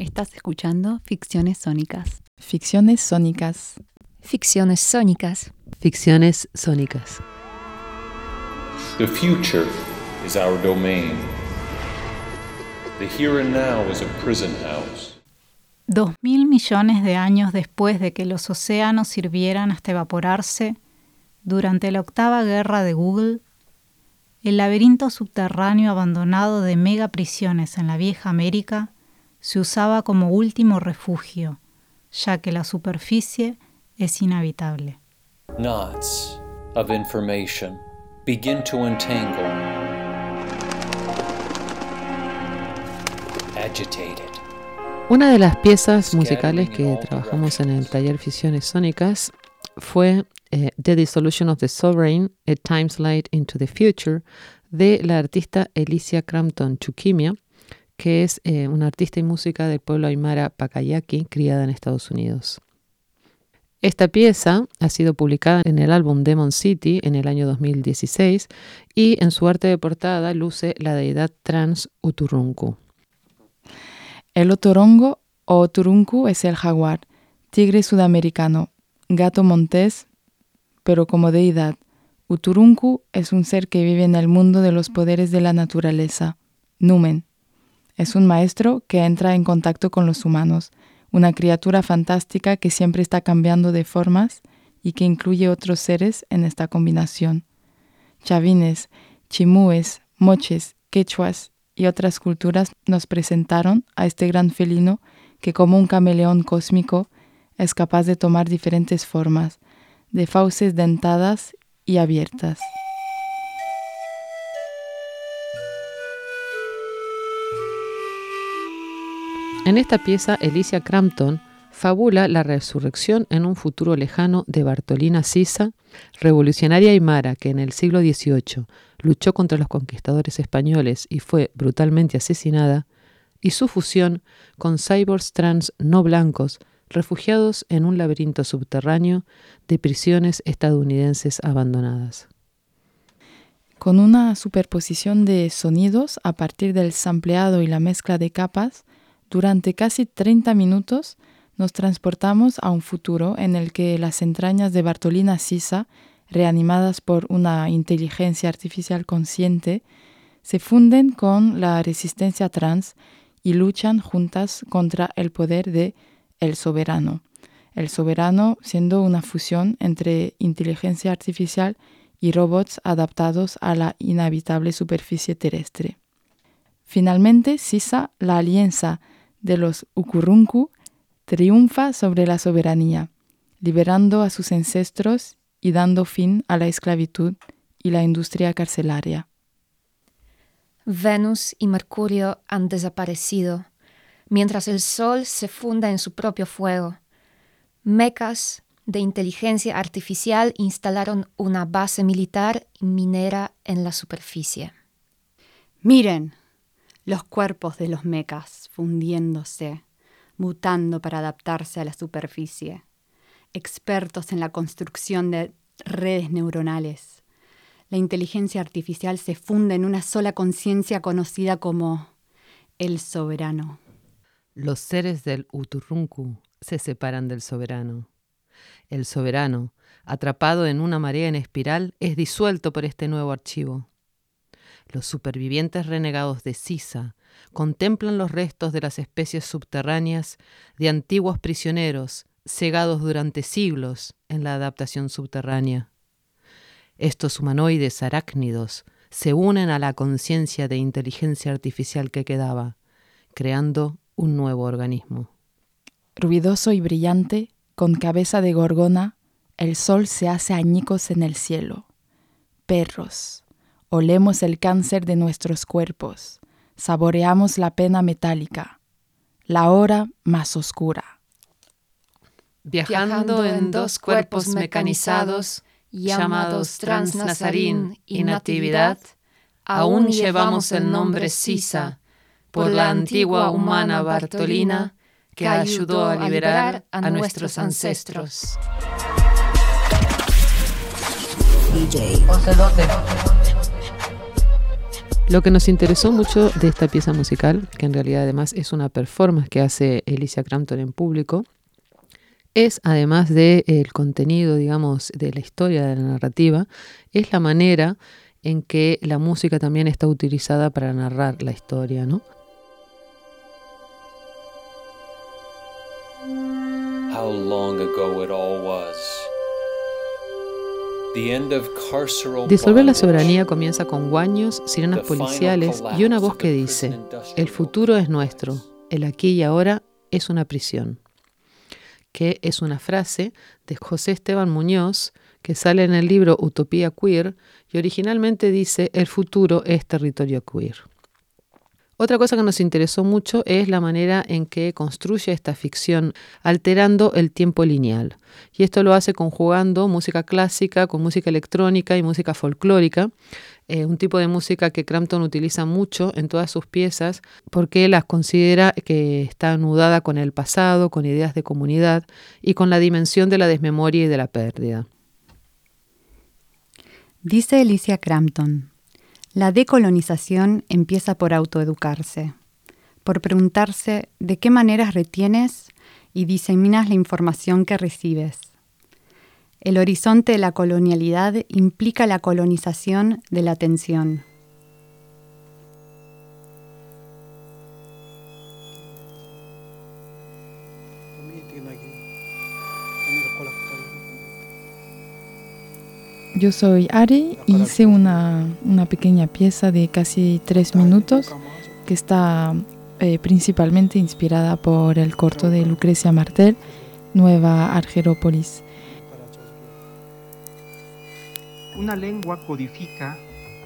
Estás escuchando Ficciones Sónicas. Ficciones Sónicas. Ficciones Sónicas. Ficciones Sónicas. The future is our domain. The here and now is a prison house. Dos mil millones de años después de que los océanos sirvieran hasta evaporarse, durante la octava guerra de Google, el laberinto subterráneo abandonado de megaprisiones en la vieja América se usaba como último refugio, ya que la superficie es inhabitable. Knots of information begin to entangle. Agitated. Una de las piezas musicales que trabajamos en el taller Ficciones Sónicas fue eh, The Dissolution of the Sovereign, A Time Slide into the Future, de la artista Alicia Crampton Chukimia, que es eh, una artista y música del pueblo aymara Pacayaki, criada en Estados Unidos. Esta pieza ha sido publicada en el álbum Demon City en el año 2016 y en su arte de portada luce la deidad trans Uturunku. El otorongo o Uturunku es el jaguar, tigre sudamericano, gato montés, pero como deidad. Uturunku es un ser que vive en el mundo de los poderes de la naturaleza, Numen, es un maestro que entra en contacto con los humanos, una criatura fantástica que siempre está cambiando de formas y que incluye otros seres en esta combinación. Chavines, chimúes, moches, quechuas y otras culturas nos presentaron a este gran felino que como un cameleón cósmico es capaz de tomar diferentes formas, de fauces dentadas y abiertas. En esta pieza, Alicia Crampton fabula la resurrección en un futuro lejano de Bartolina Sisa, revolucionaria aymara que en el siglo XVIII luchó contra los conquistadores españoles y fue brutalmente asesinada, y su fusión con cyborgs trans no blancos refugiados en un laberinto subterráneo de prisiones estadounidenses abandonadas. Con una superposición de sonidos a partir del sampleado y la mezcla de capas, durante casi 30 minutos nos transportamos a un futuro en el que las entrañas de Bartolina Sisa, reanimadas por una inteligencia artificial consciente, se funden con la resistencia trans y luchan juntas contra el poder de el soberano. El soberano siendo una fusión entre inteligencia artificial y robots adaptados a la inhabitable superficie terrestre. Finalmente, Sisa, la alianza de los Ukurunku triunfa sobre la soberanía, liberando a sus ancestros y dando fin a la esclavitud y la industria carcelaria. Venus y Mercurio han desaparecido, mientras el Sol se funda en su propio fuego. Mecas de inteligencia artificial instalaron una base militar y minera en la superficie. Miren, los cuerpos de los mecas fundiéndose, mutando para adaptarse a la superficie, expertos en la construcción de redes neuronales. La inteligencia artificial se funde en una sola conciencia conocida como el soberano. Los seres del Uturunku se separan del soberano. El soberano, atrapado en una marea en espiral, es disuelto por este nuevo archivo. Los supervivientes renegados de Sisa contemplan los restos de las especies subterráneas de antiguos prisioneros cegados durante siglos en la adaptación subterránea. Estos humanoides arácnidos se unen a la conciencia de inteligencia artificial que quedaba, creando un nuevo organismo. Ruidoso y brillante, con cabeza de gorgona, el sol se hace añicos en el cielo. Perros, olemos el cáncer de nuestros cuerpos, saboreamos la pena metálica, la hora más oscura. Viajando en dos cuerpos mecanizados, llamados Transnazarín y Natividad, aún llevamos el nombre Sisa por la antigua humana Bartolina que ayudó a liberar a nuestros ancestros. DJ. Lo que nos interesó mucho de esta pieza musical, que en realidad además es una performance que hace Alicia Crampton en público, es, además del contenido, digamos, de la historia, de la narrativa, es la manera en que la música también está utilizada para narrar la historia, ¿no? Long ago. Disolver la soberanía comienza con guaños, sirenas policiales y una voz que dice, el futuro es nuestro, el aquí y ahora es una prisión, que es una frase de José Esteban Muñoz que sale en el libro Utopía Queer y originalmente dice, el futuro es territorio queer. Otra cosa que nos interesó mucho es la manera en que construye esta ficción, alterando el tiempo lineal. Y esto lo hace conjugando música clásica con música electrónica y música folclórica, eh, un tipo de música que Crampton utiliza mucho en todas sus piezas porque las considera que está anudada con el pasado, con ideas de comunidad y con la dimensión de la desmemoria y de la pérdida. Dice Alicia Crampton, la decolonización empieza por autoeducarse, por preguntarse de qué maneras retienes y diseminas la información que recibes. El horizonte de la colonialidad implica la colonización de la atención. Yo soy Ari y hice una, pequeña pieza de casi tres minutos que está eh, principalmente inspirada por el corto de Lucrecia Martel, Nueva Argerópolis. Una lengua codifica,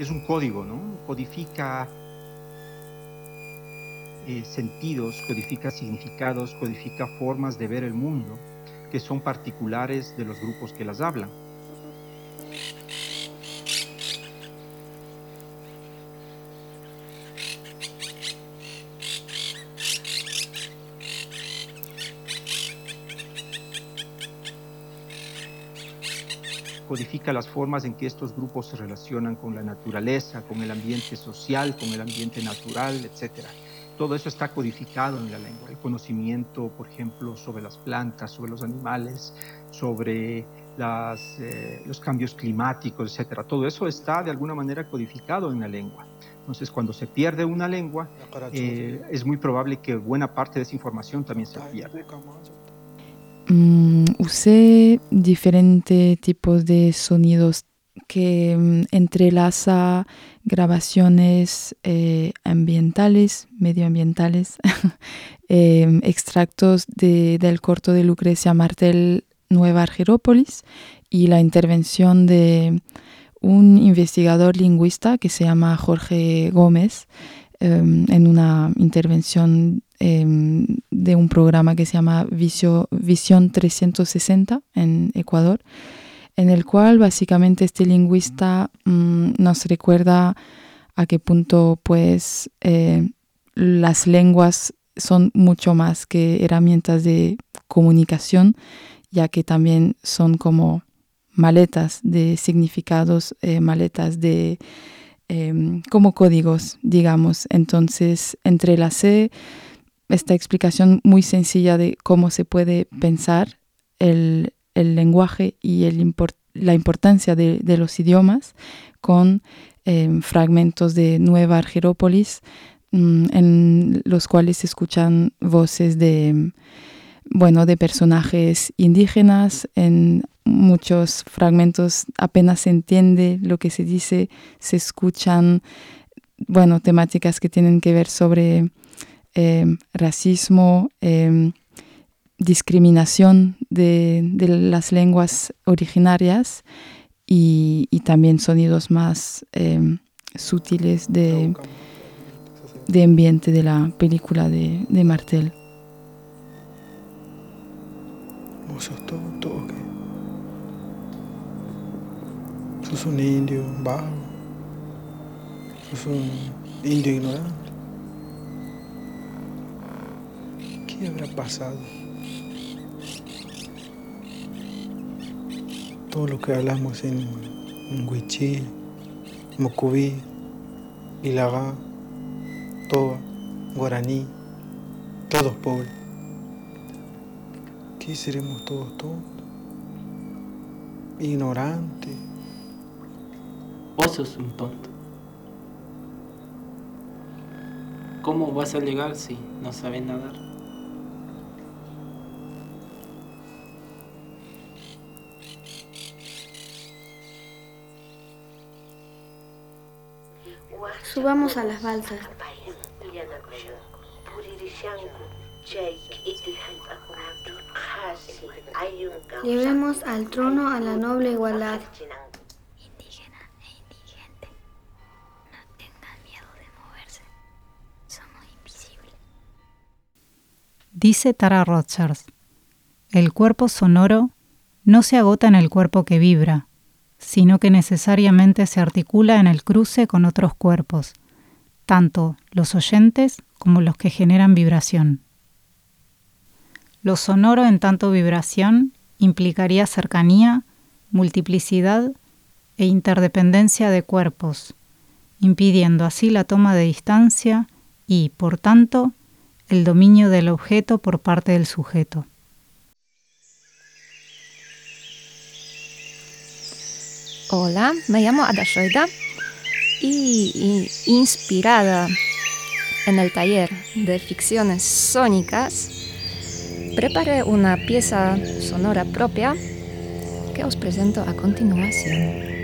es un código, ¿no? Codifica eh, sentidos, codifica significados, codifica formas de ver el mundo que son particulares de los grupos que las hablan. Codifica las formas en que estos grupos se relacionan con la naturaleza, con el ambiente social, con el ambiente natural, etc. Todo eso está codificado en la lengua. El conocimiento, por ejemplo, sobre las plantas, sobre los animales, sobre eh, los cambios climáticos, etc. Todo eso está de alguna manera codificado en la lengua. Entonces, cuando se pierde una lengua, eh, es muy probable que buena parte de esa información también se pierda. Mm, usé diferentes tipos de sonidos que mm, entrelaza grabaciones eh, ambientales, medioambientales, em, extractos del corto de Lucrecia Martel Nueva Argerópolis y la intervención de un investigador lingüista que se llama Jorge Gómez en una intervención Em, de un programa que se llama Visión 360 en Ecuador, en el cual básicamente este lingüista mm, nos recuerda a qué punto pues eh, las lenguas son mucho más que herramientas de comunicación, ya que también son como maletas de significados, eh, maletas de em, como códigos, digamos. Entonces, entre la C esta explicación muy sencilla de cómo se puede pensar el, lenguaje y la importancia de, los idiomas con em, fragmentos de Nueva Argerópolis mm, en los cuales se escuchan voces de, bueno, de personajes indígenas. En muchos fragmentos apenas se entiende lo que se dice, se escuchan, bueno, temáticas que tienen que ver sobre Em, racismo, em, discriminación de, las lenguas originarias y, también sonidos más em, sutiles de, de, ambiente de la película de, de Martel. Sos un indio vago. Sos un indio ignorante. ¿Qué habrá pasado? Todo lo que hablamos en, Huichí, Mocubí, Ilagá, Toba, Guaraní, todos pobres. ¿Qué seremos todos tontos? Ignorantes. Vos sos un tonto. ¿Cómo vas a llegar si no sabes nadar? Subamos a las balsas. Llevemos al trono a la noble igualdad. Dice Tara Rothschild, el cuerpo sonoro no se agota en el cuerpo que vibra, sino que necesariamente se articula en el cruce con otros cuerpos, tanto los oyentes como los que generan vibración. Lo sonoro en tanto vibración implicaría cercanía, multiplicidad e interdependencia de cuerpos, impidiendo así la toma de distancia y, por tanto, el dominio del objeto por parte del sujeto. Hola, me llamo Adashoida y, y inspirada en el taller de ficciones sónicas, preparé una pieza sonora propia que os presento a continuación.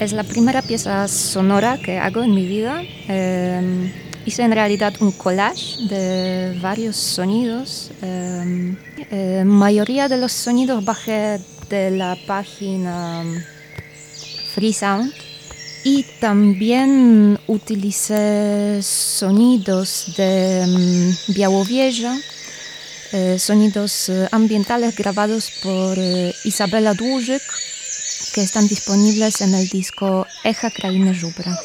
Es la primera pieza sonora que hago en mi vida. Eh, hice en realidad un collage de varios sonidos. Eh, eh, mayoría de los sonidos bajé de la página Free Sound y también utilicé sonidos de Białowieża, eh, sonidos eh, ambientales grabados por eh, Isabela Dłużyk, que están disponibles en el disco Eja Krainy Żubra.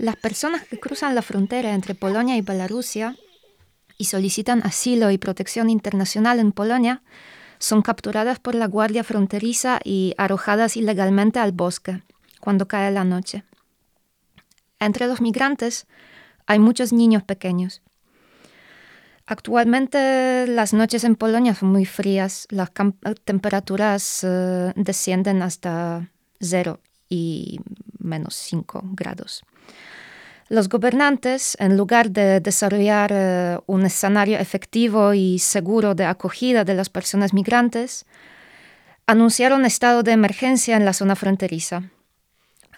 Las personas que cruzan la frontera entre Polonia y Bielorrusia y solicitan asilo y protección internacional en Polonia son capturadas por la Guardia Fronteriza y arrojadas ilegalmente al bosque cuando cae la noche. Entre los migrantes hay muchos niños pequeños. Actualmente las noches en Polonia son muy frías, las temperaturas uh, descienden hasta cero y menos 5 grados. Los gobernantes, en lugar de desarrollar uh, un escenario efectivo y seguro de acogida de las personas migrantes, anunciaron estado de emergencia en la zona fronteriza,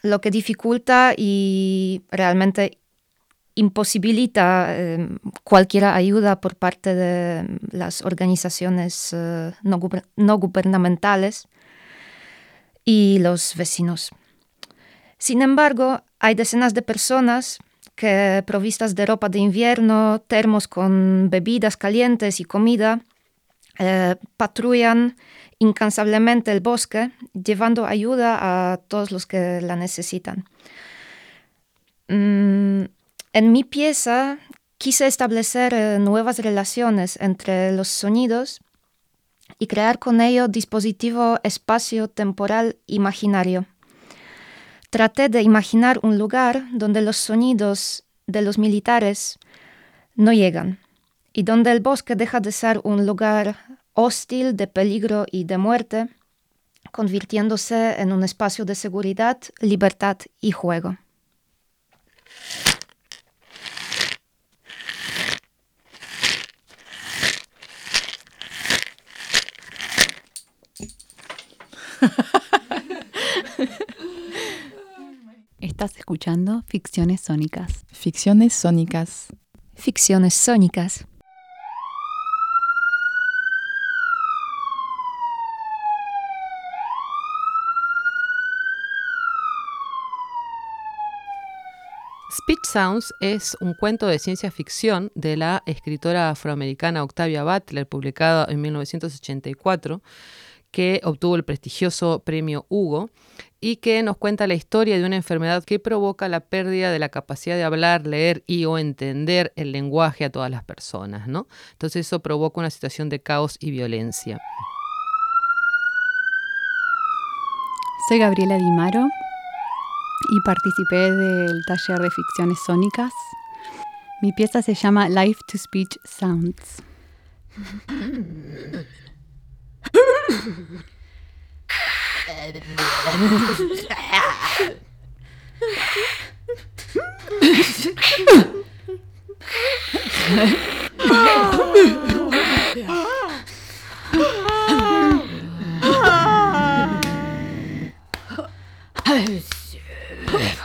lo que dificulta y realmente imposibilita eh, cualquier ayuda por parte de las organizaciones eh, no, no, gubernamentales y los vecinos. Sin embargo, hay decenas de personas que, provistas de ropa de invierno, termos con bebidas calientes y comida, eh, patrullan incansablemente el bosque, llevando ayuda a todos los que la necesitan. Mm, en mi pieza quise establecer eh, nuevas relaciones entre los sonidos y crear con ello dispositivo espacio-temporal imaginario. Traté de imaginar un lugar donde los sonidos de los militares no llegan y donde el bosque deja de ser un lugar hostil de peligro y de muerte, convirtiéndose en un espacio de seguridad, libertad y juego. Estás escuchando Ficciones Sónicas. Ficciones Sónicas. Ficciones Sónicas. Speech Sounds es un cuento de ciencia ficción de la escritora afroamericana Octavia Butler, publicado en 1984, que obtuvo el prestigioso premio Hugo y que nos cuenta la historia de una enfermedad que provoca la pérdida de la capacidad de hablar, leer y o entender el lenguaje a todas las personas, ¿no? Entonces eso provoca una situación de caos y violencia. Soy Gabriela Dimaro y participé del taller de ficciones sónicas. Mi pieza se llama Life to Speech Sounds. Oh, shit.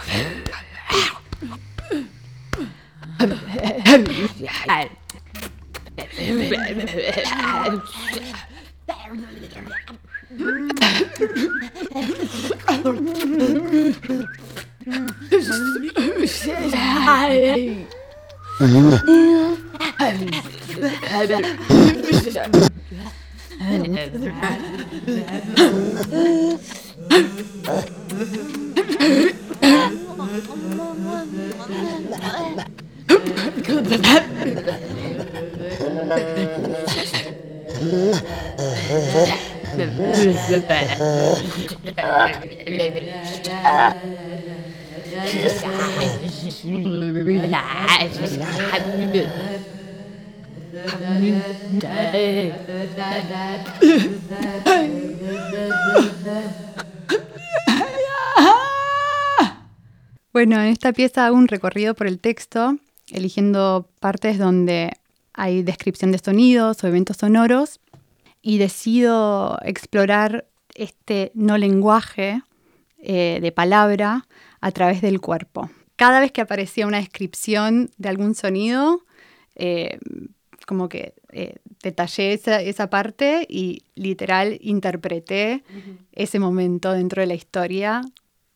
Bueno, en esta pieza hago un recorrido por el texto, eligiendo partes donde hay descripción de sonidos o eventos sonoros y decido explorar este no lenguaje eh, de palabra a través del cuerpo. Cada vez que aparecía una descripción de algún sonido, eh, como que eh, detallé esa, parte y literal interpreté ese momento dentro de la historia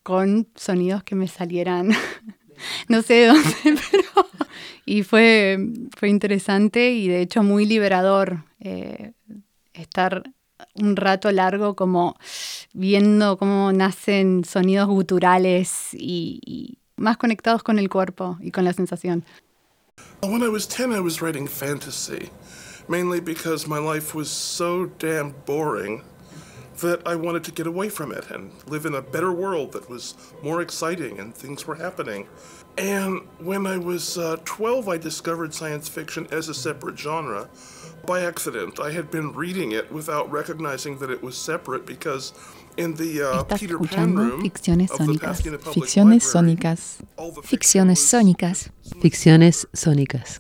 con sonidos que me salieran, no sé de dónde, pero... Y fue, fue interesante y de hecho muy liberador eh, estar un rato largo como viendo cómo nacen sonidos guturales y, más conectados con el cuerpo y con la sensación. When I was 10, I was fantasy, mainly because my life was so damn that I wanted to get away from it and live in a better world that was more exciting and things were happening. And when I was uh, 12, I discovered science fiction as a separate genre. By accident, I had been reading it without recognizing that it was separate because in the uh, Peter Pan room ficciones of the sónicas. Pasadena Public Ficciones Library, sónicas. Ficciones Sónicas. Ficciones sónicas.